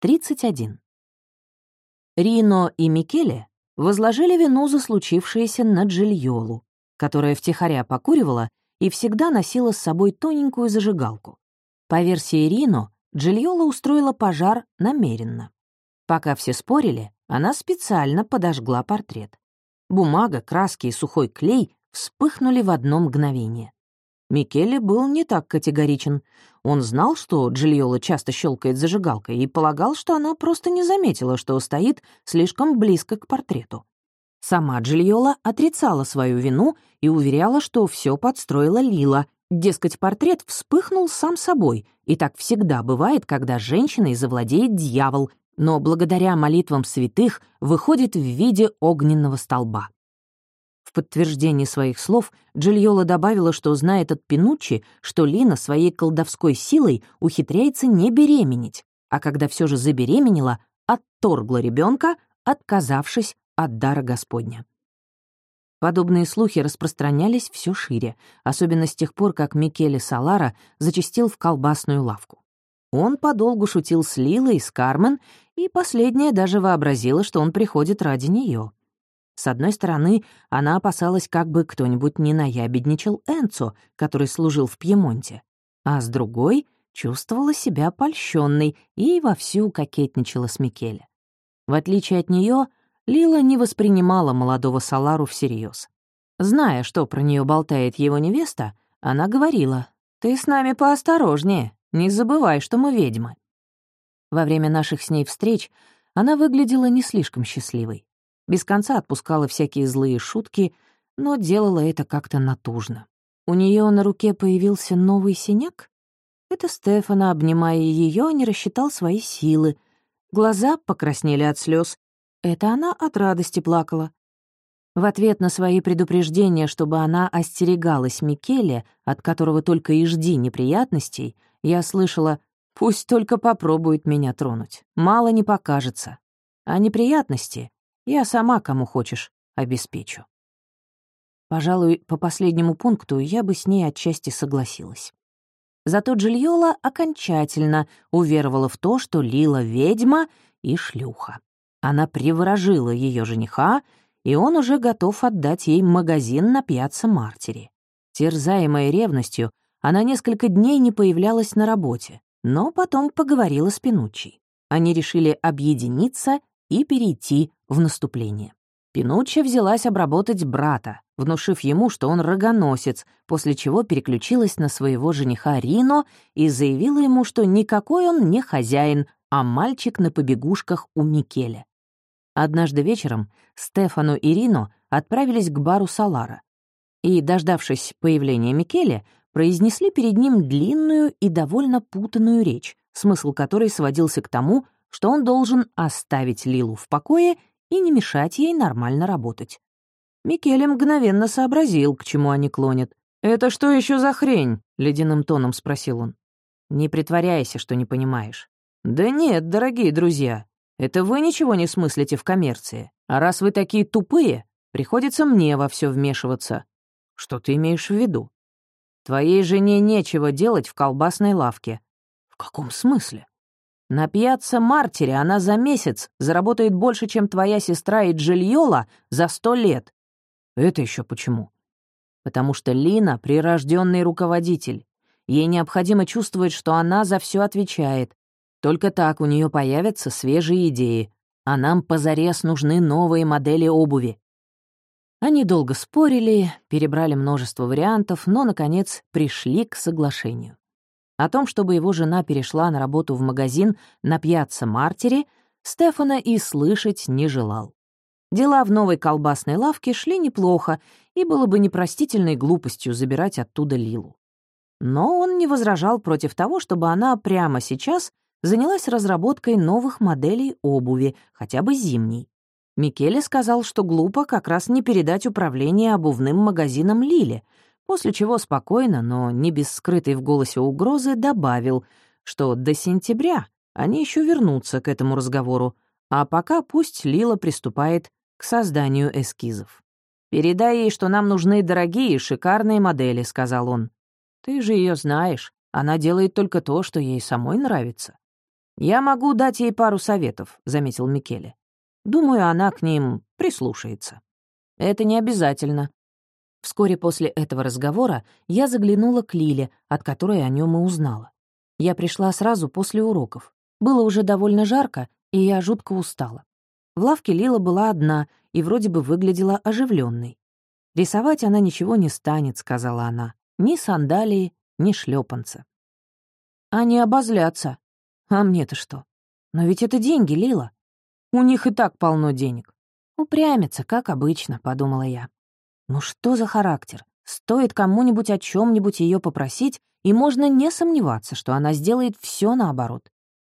31. Рино и Микеле возложили вину за случившееся на Джильолу, которая втихаря покуривала и всегда носила с собой тоненькую зажигалку. По версии Рино, Джильола устроила пожар намеренно. Пока все спорили, она специально подожгла портрет. Бумага, краски и сухой клей вспыхнули в одно мгновение. Микеле был не так категоричен. Он знал, что Джильола часто щелкает зажигалкой, и полагал, что она просто не заметила, что стоит слишком близко к портрету. Сама Джильола отрицала свою вину и уверяла, что все подстроила Лила. Дескать, портрет вспыхнул сам собой, и так всегда бывает, когда женщиной завладеет дьявол, но благодаря молитвам святых выходит в виде огненного столба. В подтверждение своих слов Джильола добавила, что знает от Пинуччи, что Лина своей колдовской силой ухитряется не беременеть, а когда все же забеременела, отторгла ребенка, отказавшись от дара Господня. Подобные слухи распространялись все шире, особенно с тех пор, как Микеле Салара зачастил в колбасную лавку. Он подолгу шутил с Лилой с Кармен, и последняя даже вообразила, что он приходит ради нее. С одной стороны, она опасалась, как бы кто-нибудь не наябедничал Энцо, который служил в Пьемонте, а с другой — чувствовала себя польщенной и вовсю кокетничала с Микеле. В отличие от нее, Лила не воспринимала молодого Салару всерьез. Зная, что про нее болтает его невеста, она говорила, «Ты с нами поосторожнее, не забывай, что мы ведьмы». Во время наших с ней встреч она выглядела не слишком счастливой без конца отпускала всякие злые шутки, но делала это как-то натужно. У нее на руке появился новый синяк? Это Стефана, обнимая ее, не рассчитал свои силы. Глаза покраснели от слез. Это она от радости плакала. В ответ на свои предупреждения, чтобы она остерегалась Микеле, от которого только и жди неприятностей, я слышала «Пусть только попробует меня тронуть, мало не покажется». А неприятности я сама, кому хочешь, обеспечу. Пожалуй, по последнему пункту я бы с ней отчасти согласилась. Зато Джильола окончательно уверовала в то, что Лила — ведьма и шлюха. Она приворожила ее жениха, и он уже готов отдать ей магазин на пьяце Мартери. Терзаемая ревностью, она несколько дней не появлялась на работе, но потом поговорила с Пинуччи. Они решили объединиться и перейти в наступление. Пинучча взялась обработать брата, внушив ему, что он рогоносец, после чего переключилась на своего жениха Рино и заявила ему, что никакой он не хозяин, а мальчик на побегушках у Микеля. Однажды вечером Стефану и Рино отправились к бару Салара и, дождавшись появления Микеля, произнесли перед ним длинную и довольно путанную речь, смысл которой сводился к тому, что он должен оставить Лилу в покое и не мешать ей нормально работать. Микеле мгновенно сообразил, к чему они клонят. «Это что еще за хрень?» — ледяным тоном спросил он. «Не притворяйся, что не понимаешь». «Да нет, дорогие друзья, это вы ничего не смыслите в коммерции. А раз вы такие тупые, приходится мне во все вмешиваться. Что ты имеешь в виду? Твоей жене нечего делать в колбасной лавке». «В каком смысле?» На пьяцца Мартире она за месяц заработает больше, чем твоя сестра и Джильола за сто лет. Это еще почему? Потому что Лина — прирожденный руководитель. Ей необходимо чувствовать, что она за все отвечает. Только так у нее появятся свежие идеи, а нам позарез нужны новые модели обуви. Они долго спорили, перебрали множество вариантов, но, наконец, пришли к соглашению. О том, чтобы его жена перешла на работу в магазин на пьяцца Мартери, Стефана и слышать не желал. Дела в новой колбасной лавке шли неплохо, и было бы непростительной глупостью забирать оттуда Лилу. Но он не возражал против того, чтобы она прямо сейчас занялась разработкой новых моделей обуви, хотя бы зимней. Микеле сказал, что глупо как раз не передать управление обувным магазином Лиле, после чего спокойно, но не без скрытой в голосе угрозы, добавил, что до сентября они еще вернутся к этому разговору, а пока пусть Лила приступает к созданию эскизов. «Передай ей, что нам нужны дорогие, шикарные модели», — сказал он. «Ты же ее знаешь, она делает только то, что ей самой нравится». «Я могу дать ей пару советов», — заметил Микеле. «Думаю, она к ним прислушается». «Это не обязательно». Вскоре после этого разговора я заглянула к Лиле, от которой о нем и узнала. Я пришла сразу после уроков. Было уже довольно жарко, и я жутко устала. В лавке Лила была одна и вроде бы выглядела оживленной. «Рисовать она ничего не станет», — сказала она. «Ни сандалии, ни шлепанца». «А не обозляться. А мне-то что? Но ведь это деньги, Лила. У них и так полно денег. Упрямится, как обычно», — подумала я. «Ну что за характер? Стоит кому-нибудь о чем нибудь ее попросить, и можно не сомневаться, что она сделает все наоборот.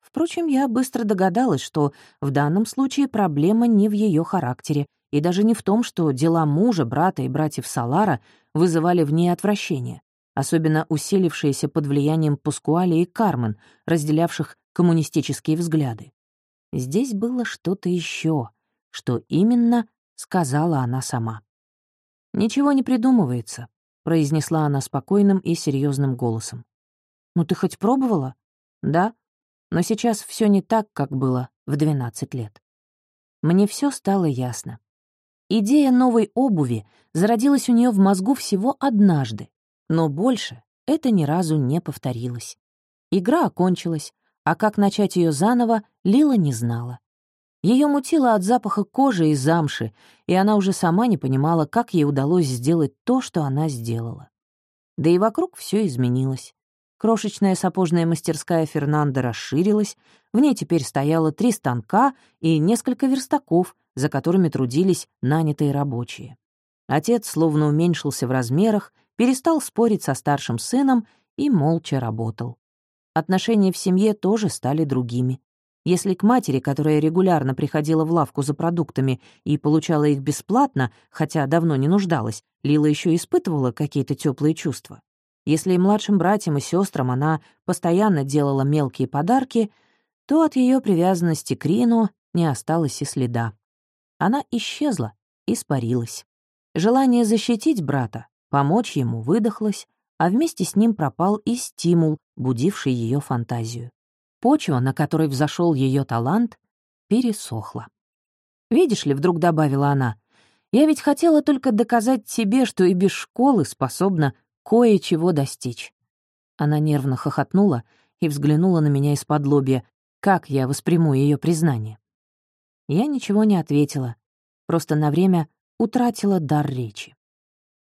Впрочем, я быстро догадалась, что в данном случае проблема не в ее характере и даже не в том, что дела мужа, брата и братьев Салара вызывали в ней отвращение, особенно усилившееся под влиянием Пускуали и Кармен, разделявших коммунистические взгляды. Здесь было что-то еще, что именно сказала она сама. «Ничего не придумывается», — произнесла она спокойным и серьезным голосом. «Ну ты хоть пробовала?» «Да, но сейчас все не так, как было в 12 лет». Мне все стало ясно. Идея новой обуви зародилась у нее в мозгу всего однажды, но больше это ни разу не повторилось. Игра окончилась, а как начать ее заново, Лила не знала. Ее мутило от запаха кожи и замши, и она уже сама не понимала, как ей удалось сделать то, что она сделала. Да и вокруг все изменилось. Крошечная сапожная мастерская Фернанда расширилась, в ней теперь стояло три станка и несколько верстаков, за которыми трудились нанятые рабочие. Отец словно уменьшился в размерах, перестал спорить со старшим сыном и молча работал. Отношения в семье тоже стали другими. Если к матери, которая регулярно приходила в лавку за продуктами и получала их бесплатно, хотя давно не нуждалась, Лила еще испытывала какие-то теплые чувства. Если и младшим братьям и сестрам она постоянно делала мелкие подарки, то от ее привязанности к Рину не осталось и следа. Она исчезла, испарилась. Желание защитить брата, помочь ему выдохлось, а вместе с ним пропал и стимул, будивший ее фантазию. Почва, на которой взошел ее талант, пересохла. «Видишь ли», — вдруг добавила она, — «я ведь хотела только доказать тебе, что и без школы способна кое-чего достичь». Она нервно хохотнула и взглянула на меня из-под лобья, как я восприму ее признание. Я ничего не ответила, просто на время утратила дар речи.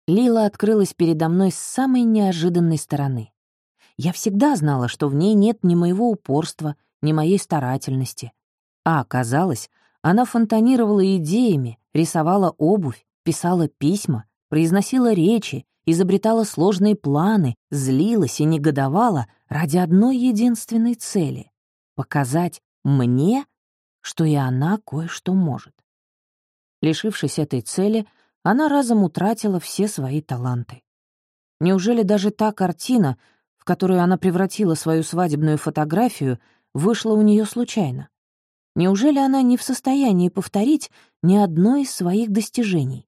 Лила открылась передо мной с самой неожиданной стороны. Я всегда знала, что в ней нет ни моего упорства, ни моей старательности. А оказалось, она фонтанировала идеями, рисовала обувь, писала письма, произносила речи, изобретала сложные планы, злилась и негодовала ради одной единственной цели — показать мне, что и она кое-что может. Лишившись этой цели, она разом утратила все свои таланты. Неужели даже та картина, в которую она превратила свою свадебную фотографию, вышла у нее случайно? Неужели она не в состоянии повторить ни одно из своих достижений?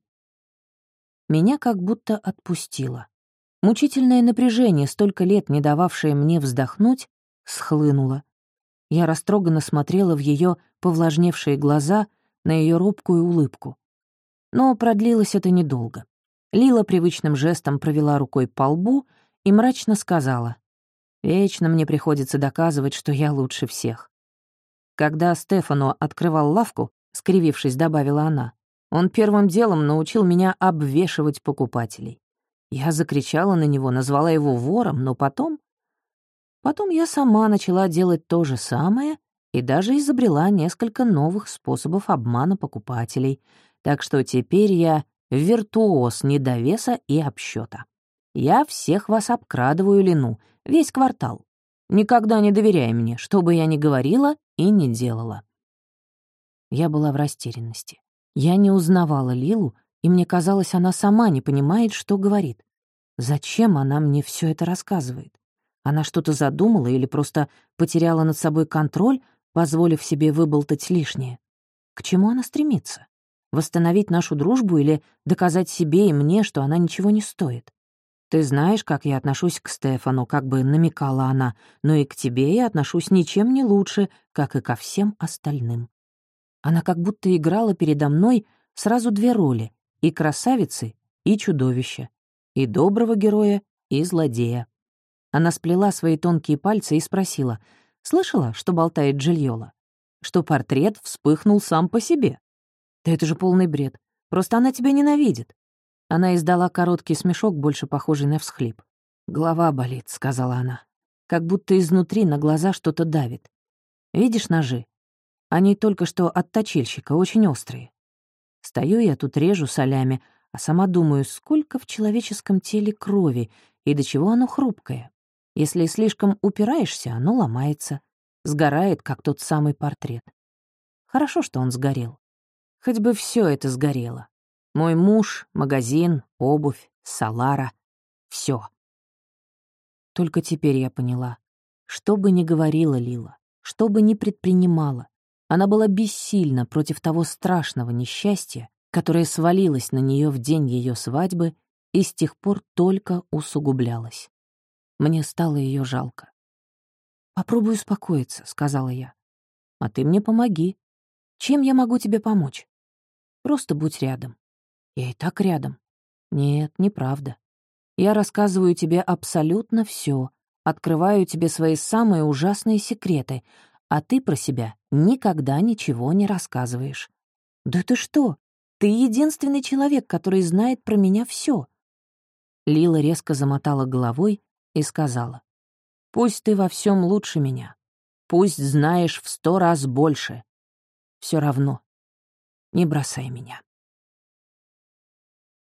Меня как будто отпустило. Мучительное напряжение, столько лет не дававшее мне вздохнуть, схлынуло. Я растроганно смотрела в ее повлажневшие глаза, на ее робкую улыбку. Но продлилось это недолго. Лила привычным жестом провела рукой по лбу — и мрачно сказала, «Вечно мне приходится доказывать, что я лучше всех». Когда Стефано открывал лавку, скривившись, добавила она, он первым делом научил меня обвешивать покупателей. Я закричала на него, назвала его вором, но потом... Потом я сама начала делать то же самое и даже изобрела несколько новых способов обмана покупателей, так что теперь я виртуоз недовеса и обсчета. Я всех вас обкрадываю, Лину, весь квартал. Никогда не доверяй мне, что бы я ни говорила и не делала». Я была в растерянности. Я не узнавала Лилу, и мне казалось, она сама не понимает, что говорит. Зачем она мне все это рассказывает? Она что-то задумала или просто потеряла над собой контроль, позволив себе выболтать лишнее? К чему она стремится? Восстановить нашу дружбу или доказать себе и мне, что она ничего не стоит? Ты знаешь, как я отношусь к Стефану, как бы намекала она, но и к тебе я отношусь ничем не лучше, как и ко всем остальным. Она как будто играла передо мной сразу две роли — и красавицы, и чудовища, и доброго героя, и злодея. Она сплела свои тонкие пальцы и спросила, «Слышала, что болтает Джильола? Что портрет вспыхнул сам по себе?» «Да это же полный бред. Просто она тебя ненавидит. Она издала короткий смешок, больше похожий на всхлип. «Голова болит», — сказала она. «Как будто изнутри на глаза что-то давит. Видишь ножи? Они только что от точильщика, очень острые. Стою я тут режу солями, а сама думаю, сколько в человеческом теле крови и до чего оно хрупкое. Если слишком упираешься, оно ломается, сгорает, как тот самый портрет. Хорошо, что он сгорел. Хоть бы все это сгорело. Мой муж, магазин, обувь, салара — все. Только теперь я поняла. Что бы ни говорила Лила, что бы ни предпринимала, она была бессильна против того страшного несчастья, которое свалилось на нее в день ее свадьбы и с тех пор только усугублялось. Мне стало ее жалко. «Попробуй успокоиться», — сказала я. «А ты мне помоги. Чем я могу тебе помочь? Просто будь рядом. Я и так рядом. Нет, неправда. Я рассказываю тебе абсолютно все, открываю тебе свои самые ужасные секреты, а ты про себя никогда ничего не рассказываешь. Да ты что? Ты единственный человек, который знает про меня все. Лила резко замотала головой и сказала. «Пусть ты во всем лучше меня. Пусть знаешь в сто раз больше. Все равно. Не бросай меня».